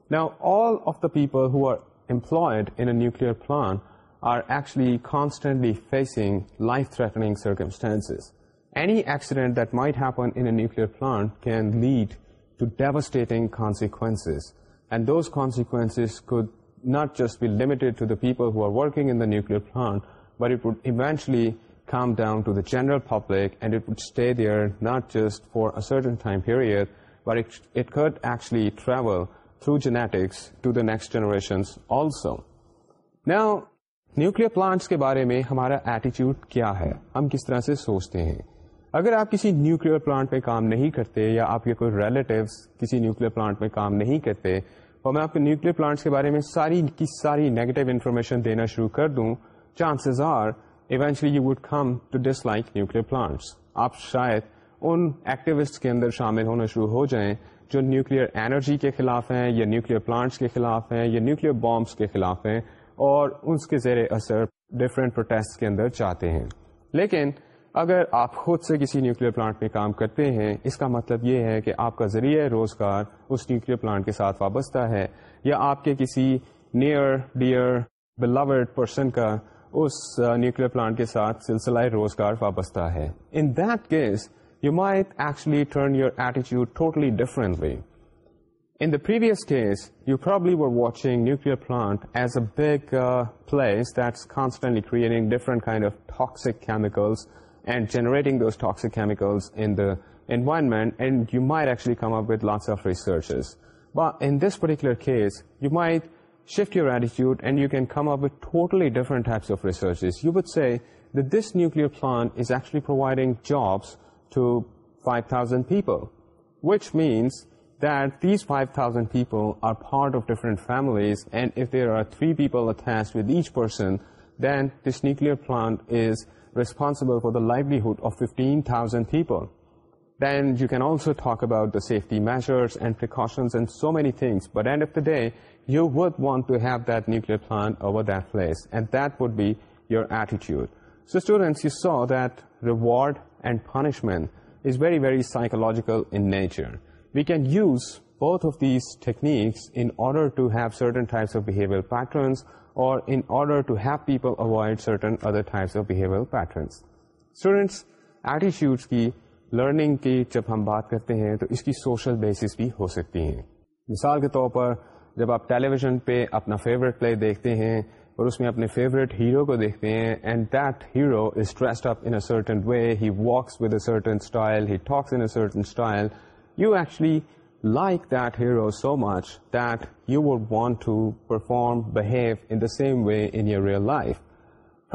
Now, all of the people who are employed in a nuclear plant are actually constantly facing life-threatening circumstances. Any accident that might happen in a nuclear plant can lead to devastating consequences. And those consequences could not just be limited to the people who are working in the nuclear plant, but it would eventually come down to the general public and it would stay there not just for a certain time period, but it, it could actually travel through genetics to the next generations also. Now, nuclear plants کے بارے میں ہمارا ایٹیچیوڈ کیا ہے ہم کس طرح سے سوچتے ہیں اگر آپ کسی نیوکلیر پلانٹ میں کام نہیں کرتے یا آپ کے کوئی ریلیٹیوز کسی نیوکلیر پلانٹ میں کام نہیں کرتے اور میں آپ کو نیوکلیر پلانٹس کے بارے میں ساری کی ساری نیگیٹو انفارمیشن دینا شروع کر دوں chances are eventually you would come to dislike nuclear plants آپ شاید ان ایکٹیوسٹ کے اندر شامل ہونا شروع ہو جائیں جو نیوکلئر انرجی کے خلاف ہیں یا نیوکلیر پلانٹس کے خلاف ہیں یا نیوکلیر بامبس کے خلاف ہیں اور اس کے زیر اثر ڈفرینٹ پروٹیسٹ کے اندر چاہتے ہیں لیکن اگر آپ خود سے کسی نیوکلیر پلانٹ میں کام کرتے ہیں اس کا مطلب یہ ہے کہ آپ کا ذریعہ روزگار اس نیوکلیر پلانٹ کے ساتھ وابستہ ہے یا آپ کے کسی نیئر ڈیئر بلاورڈ پرسن کا اس نیوکل پلانٹ کے ساتھ سلسلہ روزگار وابستہ ہے in that case you might actually turn your ایٹیچیوڈ totally differently in the previous case you probably were watching nuclear plant as a big place that's constantly creating different kind of toxic chemicals and generating those toxic chemicals in environment and you might actually come up with lots of researches but in this particular case you might shift your attitude, and you can come up with totally different types of researches. You would say that this nuclear plant is actually providing jobs to 5,000 people, which means that these 5,000 people are part of different families, and if there are 3 people attached with each person, then this nuclear plant is responsible for the livelihood of 15,000 people. Then you can also talk about the safety measures and precautions and so many things. But end of the day, learning کی جب ہم بات کرتے ہیں تو اس کی سوشل بیس بھی ہو سکتی ہیں مثال کے طور پر جب آپ ٹیلی ویژن پہ اپنا فیوریٹ پلے دیکھتے ہیں اور اس میں اپنے فیوریٹ ہیرو کو دیکھتے ہیں and that hero is dressed up in certain way he walks with a certain style he talks in certain style you actually like that hero so much that you would want to perform behave in the same way in your real life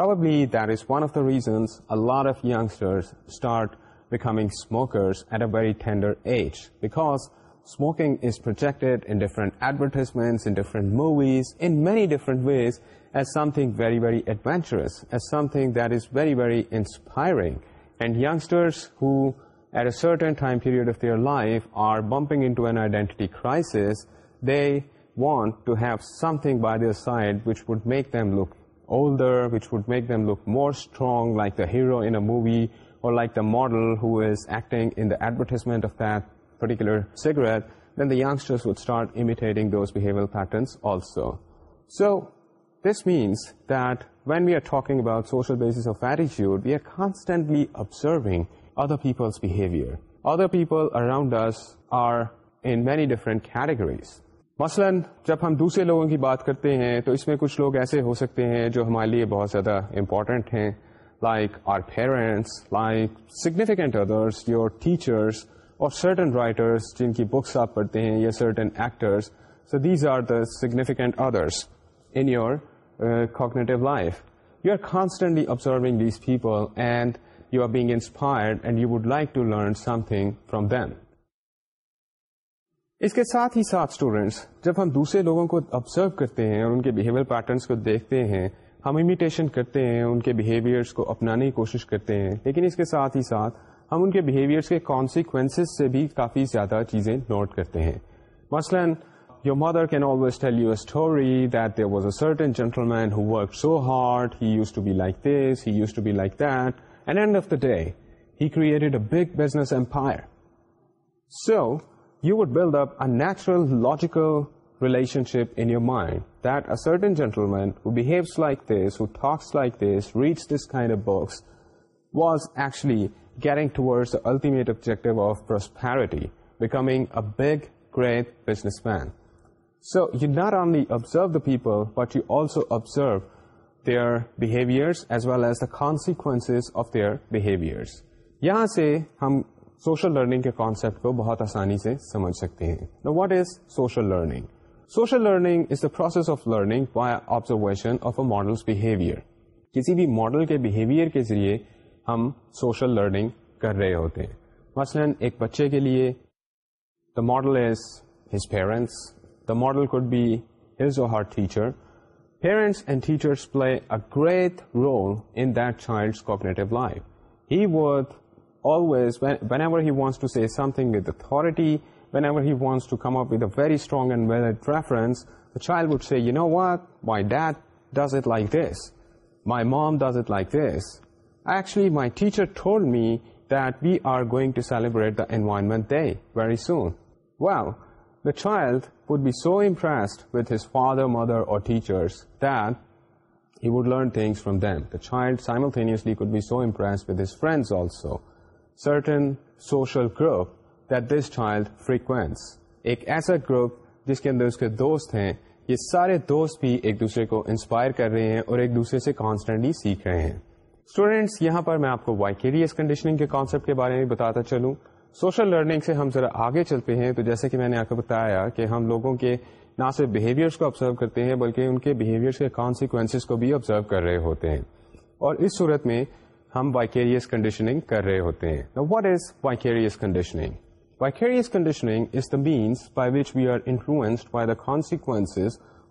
Probably that is one of the reasons a lot of youngsters start becoming smokers at a very tender age because Smoking is projected in different advertisements, in different movies, in many different ways as something very, very adventurous, as something that is very, very inspiring. And youngsters who at a certain time period of their life are bumping into an identity crisis, they want to have something by their side which would make them look older, which would make them look more strong, like the hero in a movie or like the model who is acting in the advertisement of that particular cigarette, then the youngsters would start imitating those behavioral patterns also. So this means that when we are talking about social basis of attitude, we are constantly observing other people's behavior. Other people around us are in many different categories. مثلاً جب ہم دوسرے لوگوں کی بات کرتے ہیں تو اس میں کچھ لوگ ایسے ہو سکتے ہیں جو ہمارے لیے بہت زیادہ امپورٹنٹ ہیں like our parents like significant others your teachers certain writers جن کی بکس آپ پڑھتے ہیں یا certain actors life you are constantly اس کے ساتھ ہی ساتھ اسٹوڈینٹس جب ہم دوسرے لوگوں کو آبزرو کرتے ہیں اور ان کے بہیویئر پیٹرنس کو دیکھتے ہیں ہم امیٹیشن کرتے ہیں ان کے بہیویئرس کو اپنانے کی کوشش کرتے ہیں لیکن اس کے ساتھ ہی ساتھ ہم ان کے بیہیویئرس کے کانسیکوینس سے بھی کافی زیادہ چیزیں نوٹ کرتے ہیں tell your mother can that tell you story that gentleman was worked gentleman he work so hard he used to be like this he like that end and of the day he a a big business empire so you would build up natural, natural logical relationship mind mind a certain gentleman behaves like this who talks like this reads this kind of books was actually گرنگ ٹوٹیمیٹیکٹوٹیس مین سو یو نی observe the people but you also observe دیئریکرس یہاں سے ہم سوشل لرننگ کے کانسپٹ کو بہت آسانی سے سمجھ سکتے ہیں what is social learning social learning is the process of learning کسی بھی ماڈل کے بہیویئر کے ذریعے ہم سوشل لرننگ کر رہے ہوتے ہیں مثلاً ایک بچے کے لیے the model is his parents the model could be his or her teacher parents and teachers play a great role in that child cooperative life he worth always whenever he wants to something with authority whenever he wants to come up with very strong and reference the child would say you know what my dad does it like this my mom does it like this actually my teacher mother or teachers would learn thing from the child سائملٹی فریکوینس ایک ایسا گروپ جس کے اندر اس کے دوست ہیں یہ سارے دوست بھی ایک دوسرے کو انسپائر کر رہے ہیں اور ایک دوسرے سے کانسٹنٹلی سیکھ رہے ہیں اسٹوڈینٹس یہاں پر میں آپ کو وائکیریس کنڈیشننگ کے کانسیپٹ کے بارے میں بتاتا چلوں سوشل لرننگ سے ہم ذرا آگے چلتے ہیں تو جیسے کہ میں نے آپ کو بتایا کہ ہم لوگوں کے نہ صرف بہیویئرس کو آبزرو کرتے ہیں بلکہ ان کے بہیویئرس کے کانسیکوینسز کو بھی آبزرو کر رہے ہوتے ہیں اور اس صورت میں ہم وائکیریس کنڈیشننگ کر رہے ہوتے ہیں what is vicarious conditioning we are influenced by the consequence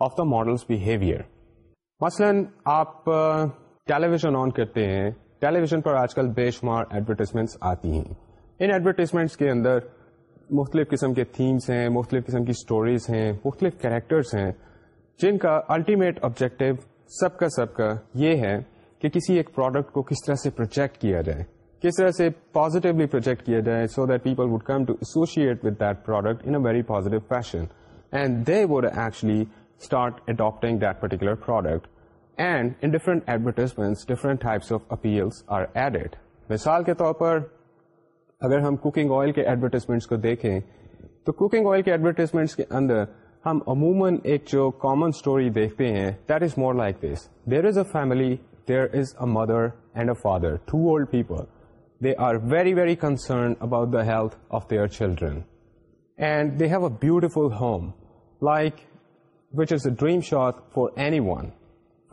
of the behaviour مثلاً آپ ٹیلی ویژن آن کرتے ہیں ٹیلی ویژن پر آج کل بے شمار ایڈورٹیزمنٹس آتی ہیں ان ایڈورٹیزمنٹس کے اندر مختلف قسم کے تھیمس ہیں مختلف قسم کی اسٹوریز ہیں مختلف کیریکٹرس ہیں جن کا الٹیمیٹ آبجیکٹو سب کا سب کا یہ ہے کہ کسی ایک پروڈکٹ کو کس طرح سے پروجیکٹ کیا جائے کس طرح سے پازیٹیولی پروجیکٹ کیا جائے so that people would come to associate with that product in a very positive fashion and they would actually start adapting that particular product and in different advertisement appeals are added مثال کے طور پر اگر ہم کوکنگ آئل کے ایڈورٹیزمنٹس کو دیکھیں تو کوکنگ آئل کے ایڈورٹیزمنٹس کے اندر ہم عموماً ایک جو کامن اسٹوری دیکھتے ہیں that is more like this there is a family there is a mother and a father two old people they are very very concern about the health of their children and they have a beautiful home like which is a dream shot for anyone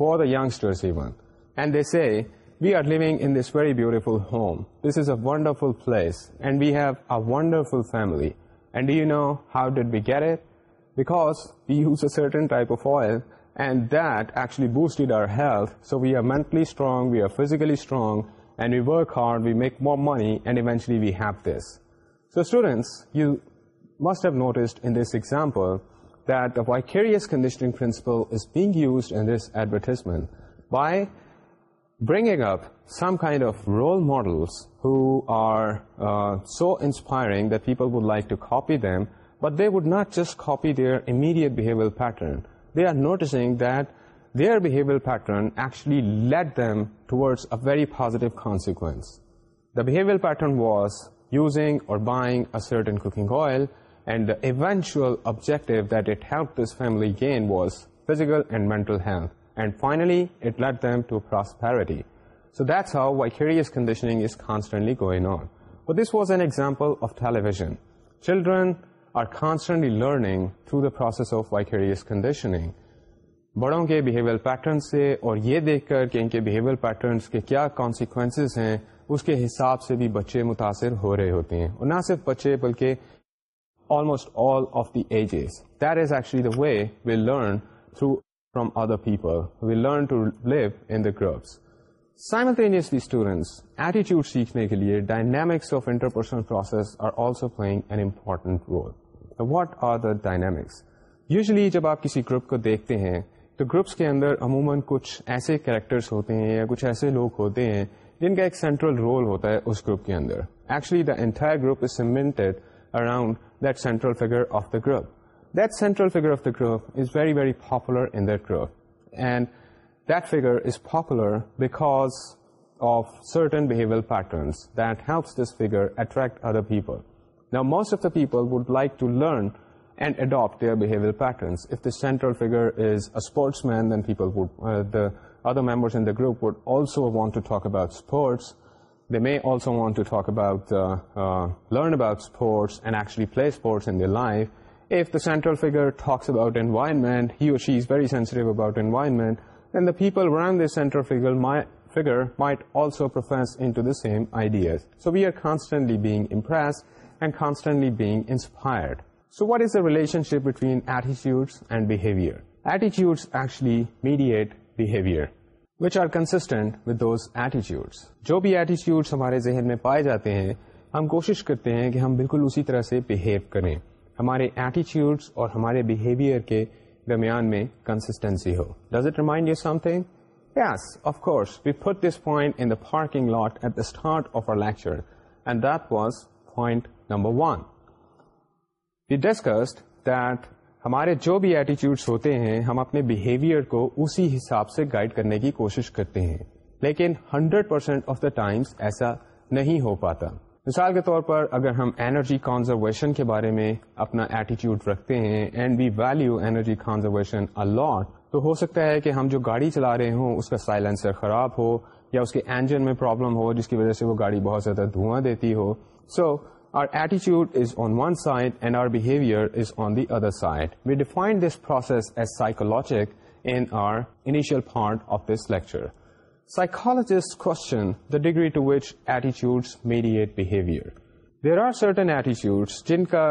for the youngsters even. And they say, we are living in this very beautiful home. This is a wonderful place, and we have a wonderful family. And do you know how did we get it? Because we use a certain type of oil, and that actually boosted our health. So we are mentally strong, we are physically strong, and we work hard, we make more money, and eventually we have this. So students, you must have noticed in this example so inspiring the people would like to be them but they would not just there immediate pattern they are noticing the behaviour pattern let them towards a very positive consequence pattern was use اور بائنگ سرٹن کوکنگ آئل بڑوں کے بہیویئر پیٹرن سے اور یہ دیکھ کر کہ ان کے کے کے پیٹرنس کیا کانسیکوینسز ہیں اس حساب سے بھی بچے متاثر ہو رہے ہوتے ہیں اور نہ صرف بچے بلکہ ایجلی دا وے ویلن ون داپسوڈ سیکھنے کے لیے what are the dynamics usually جب آپ کسی گروپ کو دیکھتے ہیں تو گروپس کے اندر عموماً کچھ ایسے کیریکٹرس ہوتے ہیں یا کچھ ایسے لوگ ہوتے ہیں جن کا ایک سینٹرل رول ہوتا ہے اس گروپ کے اندر actually the entire group is cement around that central figure of the groove. That central figure of the groove is very, very popular in that groove. And that figure is popular because of certain behavioral patterns that helps this figure attract other people. Now, most of the people would like to learn and adopt their behavioral patterns. If the central figure is a sportsman, then people would, uh, the other members in the group would also want to talk about sports. The may also want talk about اباؤٹس play the people one the central figure مائیٹو پروفیس so we are کانسٹینٹلیگریڈ and کانسٹینٹلیگ inspired so what is the relationship between ایٹی which are consistent with those attitudes. جو بھی ایٹیچیوڈس ہمارے ذہن میں پائے جاتے ہیں ہم کوشش کرتے ہیں کہ ہم بالکل اسی طرح سے بہیو کریں ہمارے ایٹیچیوڈس اور ہمارے بہیویئر کے درمیان میں consistency who does it remind you something yes of course we fit this point in the parking lot at the start of our lecture and that was point number one we discussed that ہمارے جو بھی ایٹیچیوڈس ہوتے ہیں ہم اپنے بیہیویئر کو اسی حساب سے گائڈ کرنے کی کوشش کرتے ہیں لیکن hundred percent of the times ایسا نہیں ہو پاتا مثال کے طور پر اگر ہم انرجی کانزرویشن کے بارے میں اپنا ایٹیچیوڈ رکھتے ہیں and we value energy conservation a lot تو ہو سکتا ہے کہ ہم جو گاڑی چلا رہے ہوں اس کا سائلنسر خراب ہو یا اس کے انجن میں پرابلم ہو جس کی وجہ سے وہ گاڑی بہت زیادہ دھواں دیتی ہو so so, our attitude is on one side and our behaviour and our initial part of this لیکچروجسن the degree to which ایٹیچیوڈ mediate behaviour there are certain attitudes جن کا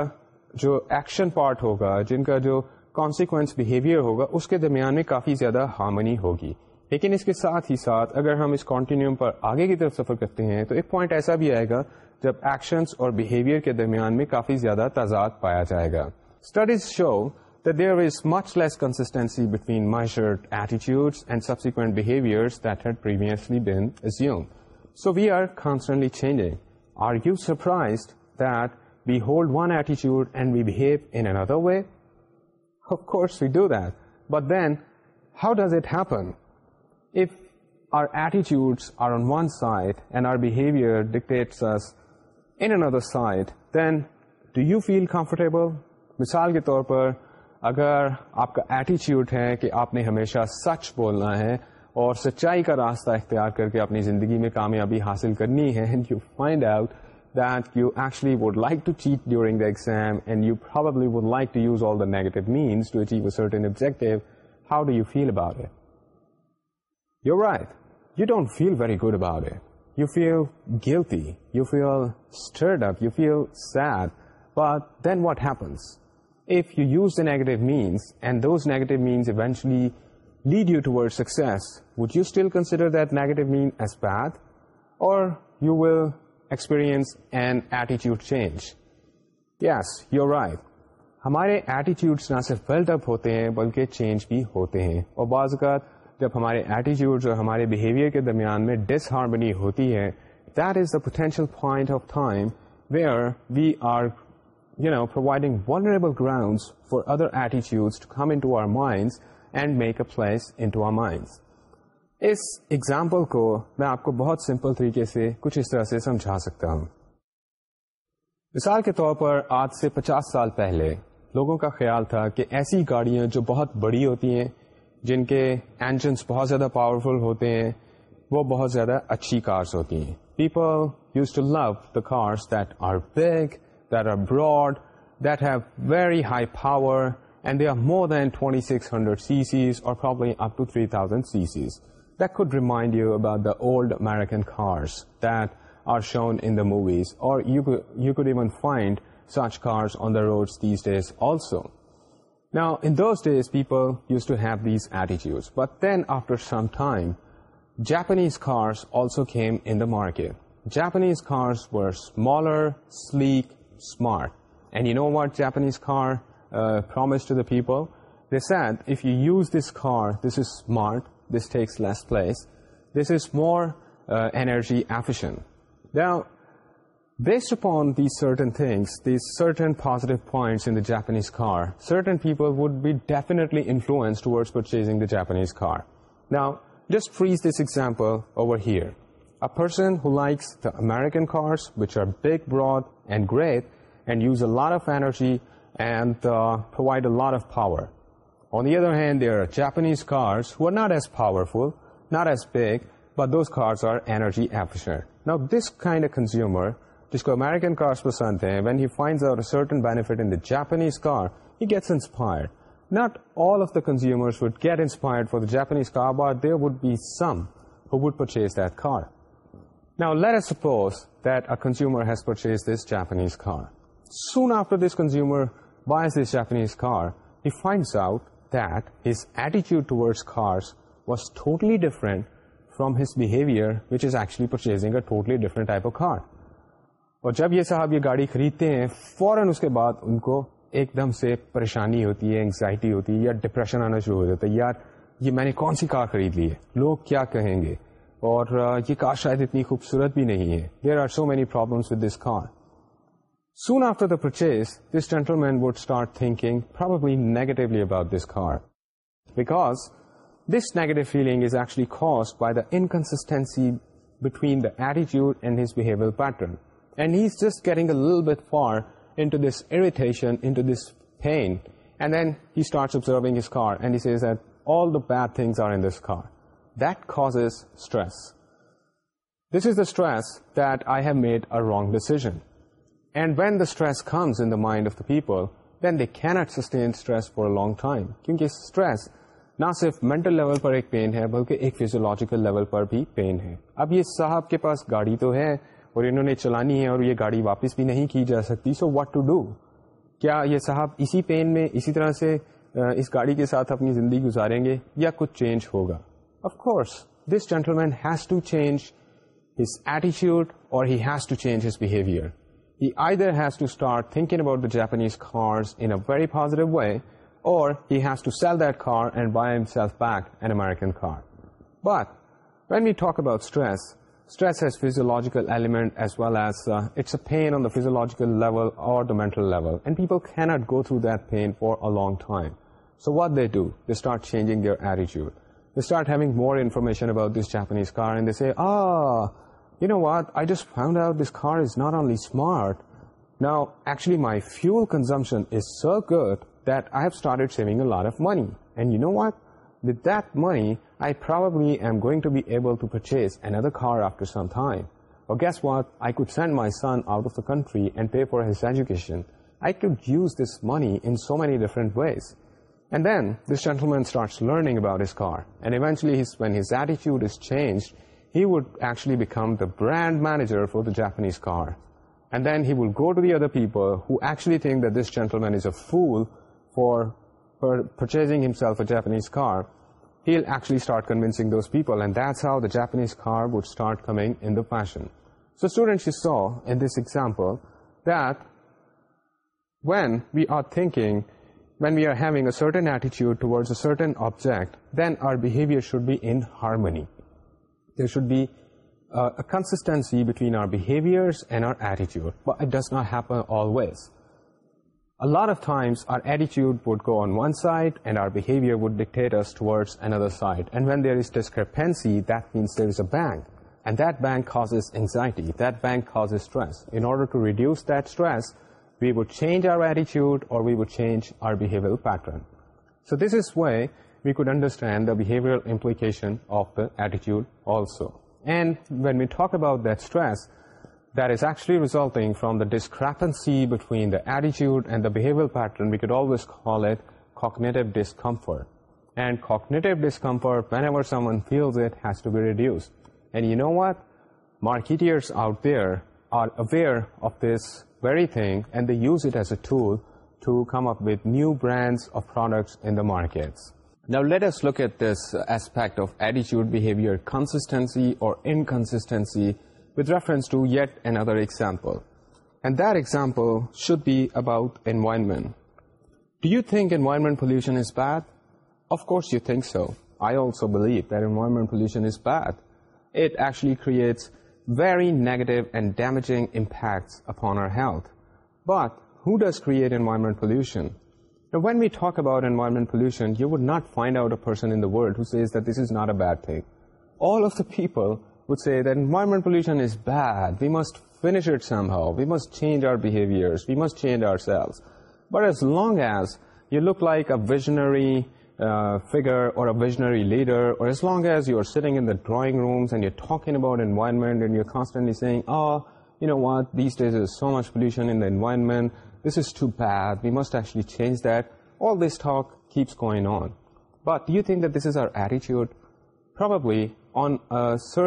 جو ایکشن پارٹ ہوگا جن کا جو کانسکوینس بہیویئر ہوگا اس کے درمیان میں کافی زیادہ ہارمنی ہوگی لیکن اس کے ساتھ ہی ساتھ اگر ہم اس کانٹینیوم پر آگے کی طرف سفر کرتے ہیں تو ایک پوائنٹ ایسا بھی آئے گا جب ایکشنس اور بیہیویئر کے درمیان میں کافی زیادہ تضاد پایا جائے گا studies show that there is much less consistency between measured attitudes and subsequent behaviors that had previously been assumed. So we are constantly changing. Are you surprised that we hold one attitude and we behave in another way? Of course we do that. But then, how does it happen? if our our attitudes are on one side side, and behavior dictates us in another then do you feel comfortable? مثال کے طور پر اگر آپ کا ایٹیچیوڈ ہے کہ آپ نے ہمیشہ سچ بولنا ہے اور سچائی کا راستہ اختیار کر کے اپنی زندگی میں کامیابی حاصل کرنی ہے exam and you probably the negative means objective how do you feel about it ہمارے ایٹیٹیوڈس نہ صرف بلڈ اپ ہوتے ہیں بلکہ چینج بھی ہوتے ہیں اور بعض اوقات جب ہمارے ایٹیچیوڈ اور ہمارے بہیویئر کے درمیان میں ڈس ہارمنی ہوتی ہے that is the potential point of time where we are you know providing vulnerable ground for other to to come in our minds and make up us example کو میں آپ کو بہت سمپل طریقے سے کچھ اس طرح سے سمجھا سکتا ہوں مثال کے طور پر آج سے پچاس سال پہلے لوگوں کا خیال تھا کہ ایسی گاڑیاں جو بہت بڑی ہوتی ہیں جن کے انجنس بہت زیادہ پاورفل ہوتے ہیں وہ بہت زیادہ اچھی کارس ہوتی ہیں people use to love the cars that are big that are broad that have very high power and they are more than twenty six hundred CCs or up to three thousand CCs that could remind you about the old American cars that are shown in movies or you even find Now, in those days, people used to have these attitudes. But then, after some time, Japanese cars also came in the market. Japanese cars were smaller, sleek, smart. And you know what Japanese car uh, promised to the people? They said, if you use this car, this is smart, this takes less place, this is more uh, energy efficient. Now, Based upon these certain things, these certain positive points in the Japanese car, certain people would be definitely influenced towards purchasing the Japanese car. Now, just freeze this example over here. A person who likes the American cars, which are big, broad, and great, and use a lot of energy and uh, provide a lot of power. On the other hand, there are Japanese cars who are not as powerful, not as big, but those cars are energy efficient. Now, this kind of consumer جس کو امیرکن کارس پسند ہیں when he certain benefit in Japanese car he gets inspired not all of the would get inspired for the car there would be some who would purchase that car this Japanese car soon after this consumer buys this Japanese car his ایٹیچیوڈ was totally totally from his behaviour car اور جب یہ صاحب یہ گاڑی خریدتے ہیں فوراً اس کے بعد ان کو ایک دم سے پریشانی ہوتی ہے انگزائٹی ہوتی ہے یا ڈپریشن آنا شروع ہو جاتا ہے یار یہ میں نے کون سی کار خرید لی ہے لوگ کیا کہیں گے اور یہ کار شاید اتنی خوبصورت بھی نہیں ہے there are so many problems this car soon after the purchase this gentleman would start thinking probably negatively about this car because this negative feeling is actually caused by the inconsistency between the eighty and his behaviour pattern and heat کی wrong decisions mind people then they can at سسٹینسائٹریس نہ صرف مینٹل لیول پر ایک پین ہے بلکہ ایک فیزولوجیکل لیول پر بھی پین ہے اب یہ صاحب کے پاس گاڑی تو ہے اور انہوں نے چلانی ہے اور یہ گاڑی واپس بھی نہیں کی جا سکتی سو واٹ ٹو ڈو کیا یہ صاحب اسی پین میں اسی طرح سے اس گاڑی کے ساتھ اپنی زندگی گزاریں گے یا کچھ چینج ہوگا course this gentleman has has has to to to change change his his ایٹیچیوڈ اور behaviour he I there start thinking about the Japanese cars in very positive way اور has to sell that car and buy self back an American car but when you talk about stress stress as physiological element as well as it's a fan on the physiological level آرٹل people get go through that pain for a long time so what they do start changing your ایٹیوڈارٹنگ more information about this Japanese card انس نو what's card is not only smart ناچولی my fuel consumption I am going to be able another car afford my son out of the country and pay for his education I could use this money انی different ways and then this gentleman's learning this car اینڈلیز change grand manager for the Japanese car and then he other people think this gentle main is a fool purchasing ہمس a Japanese car Japanese car would start coming N the passion سوڈنٹس so N this example when we are thinking when we are ہیوگ certain ایٹیچیوڈ ٹوڈ ارٹن object then آئر should be in harmony there should be consistency between our and our ایٹی ڈز ناٹ ہیپنز لفٹ گوائٹ ducts anxiety we would change our ایٹیچیوڈ اور درٹ از ایکچولی ریزالگ فروم درفنسیئرس are where are aware of this very thing the use it as a tool اپت new brand products market locate aspect of ایٹیسٹینسی or inconsistency with reference to yet another example. And that example should be about environment. Do you think environment pollution is bad? Of course you think so. I also believe that environment pollution is bad. It actually creates very negative and damaging impacts upon our health. But who does create environment pollution? Now, when we talk about environment pollution, you would not find out a person in the world who says that this is not a bad thing. All of the people like visionary فرزنری leader hours is to bad we مسٹولی change دل دیس ٹاک کیز آر ایٹیوڈلی persons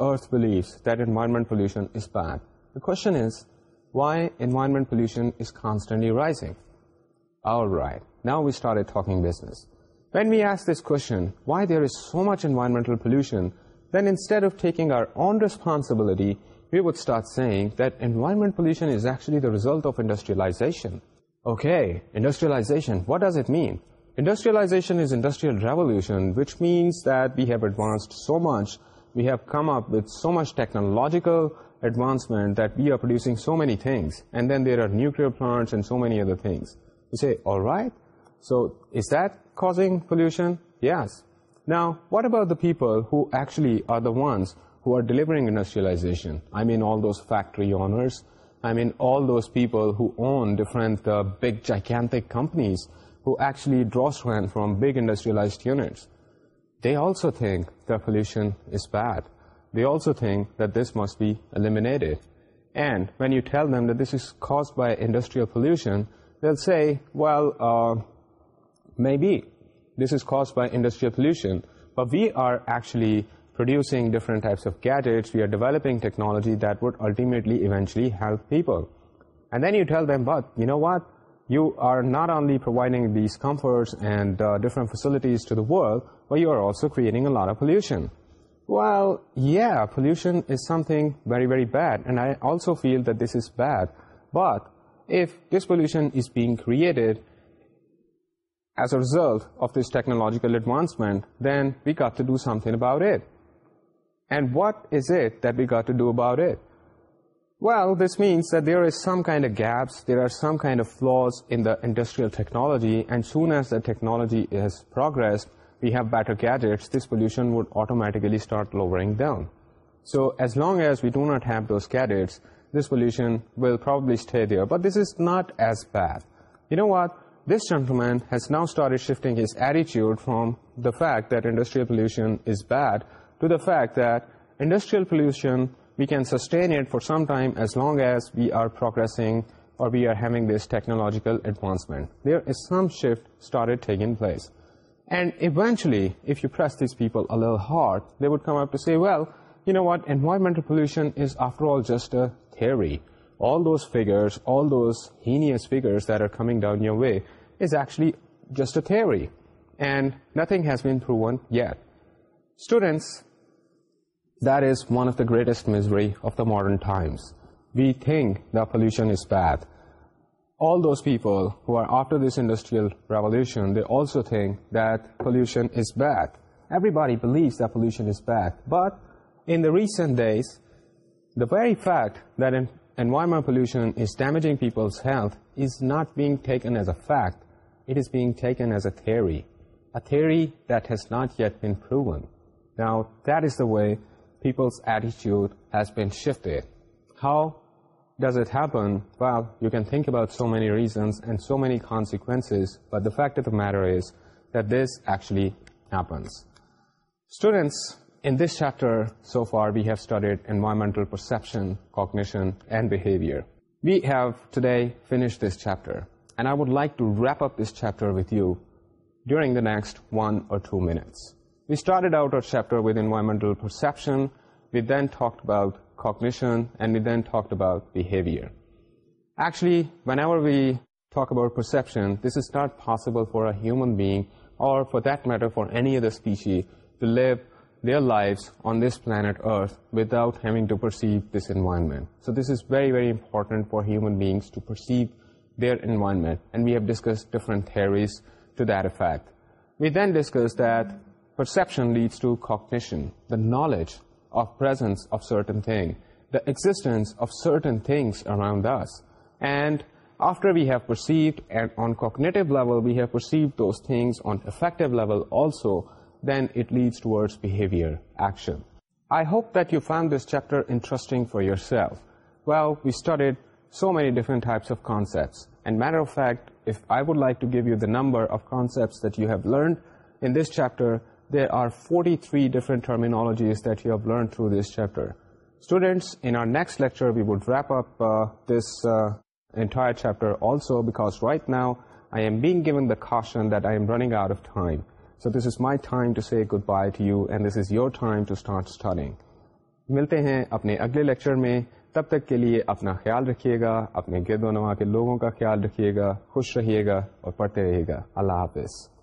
earth بلیوائرمینٹ pollution when we as this kitchen why there is so much environmental pollution then entering our own responsibility we would start seeing the environment pollution the result of industrialisation جیکل produce then there are nuclear پلانگل yes no what are the پیپلنگس factory owners I mean, all those people who own different uh, big, gigantic companies who actually draw strength from big industrialized units, they also think that pollution is bad. They also think that this must be eliminated. And when you tell them that this is caused by industrial pollution, they'll say, well, uh, maybe this is caused by industrial pollution, but we are actually producing different کی developing technology that would ultimately people then you ٹرل them but you know what you are not only providing these comforts pollution pollution is something very very bad and I also feel that this is bad but if this pollution is being created as a result of this technology advancement then we keep to do something about it And what is it that we got to do about it? Well, this means that there is some kind of gaps, there are some kind of flaws in the industrial technology, and soon as the technology is progressed, we have better gadgets, this pollution would automatically start lowering down. So as long as we do not have those gadgets, this pollution will probably stay there. But this is not as bad. You know what? This gentleman has now started shifting his attitude from the fact that industrial pollution is bad to the fact that industrial pollution we can sustain it for some time as long as we are progressing or we are has technological ایڈوانسمینسلیز پیپلارٹ the would come to see well you know what environmental pollution all just a theory all those figures all those he down your way is actually just a three and nothing has بیو won yet students That is one of the greatest misery of the modern times. We think that pollution is bad. All those people who are after this industrial revolution, they also think that pollution is bad. Everybody believes that pollution is bad. But in the recent days, the very fact that environmental pollution is damaging people's health is not being taken as a fact. It is being taken as a theory that has not yet been proven. Now, that is the way people's ایٹیچیوڈ been shifted how does it happen you can think about so many reasons and so many کانسیکٹ میرٹلی so far we have studied environmental perception cognition and behaviour we have today face this chapter with you during We started out our chapter with environmental perception. We then talked about cognition, and we then talked about behavior. Actually, whenever we talk about perception, this is not possible for a human being, or for that matter for any other species, to live their lives on this planet Earth without having to perceive this environment. So this is very, very important for human beings to perceive their environment, and we have discussed different theories to that effect. We then discussed that lead to cognitions certain thing the ایگزٹینسٹر we ہیوڈو I hope then this chapter interesting for your self so many different of concepts I would like to give you the number of concepts chapter there are forty three different terminologies learn through this chapter we weep اپنگ I so this is my تھا good by to you and this is یورٹنگ ملتے ہیں اپنے اگلے لیکچر میں تب تک کے لیے اپنا خیال رکھیے گا اپنے گرد و نما کے لوگوں کا خیال رکھیے گا خوش رہیے گا اور پڑھتے رہیے گا اللہ حافظ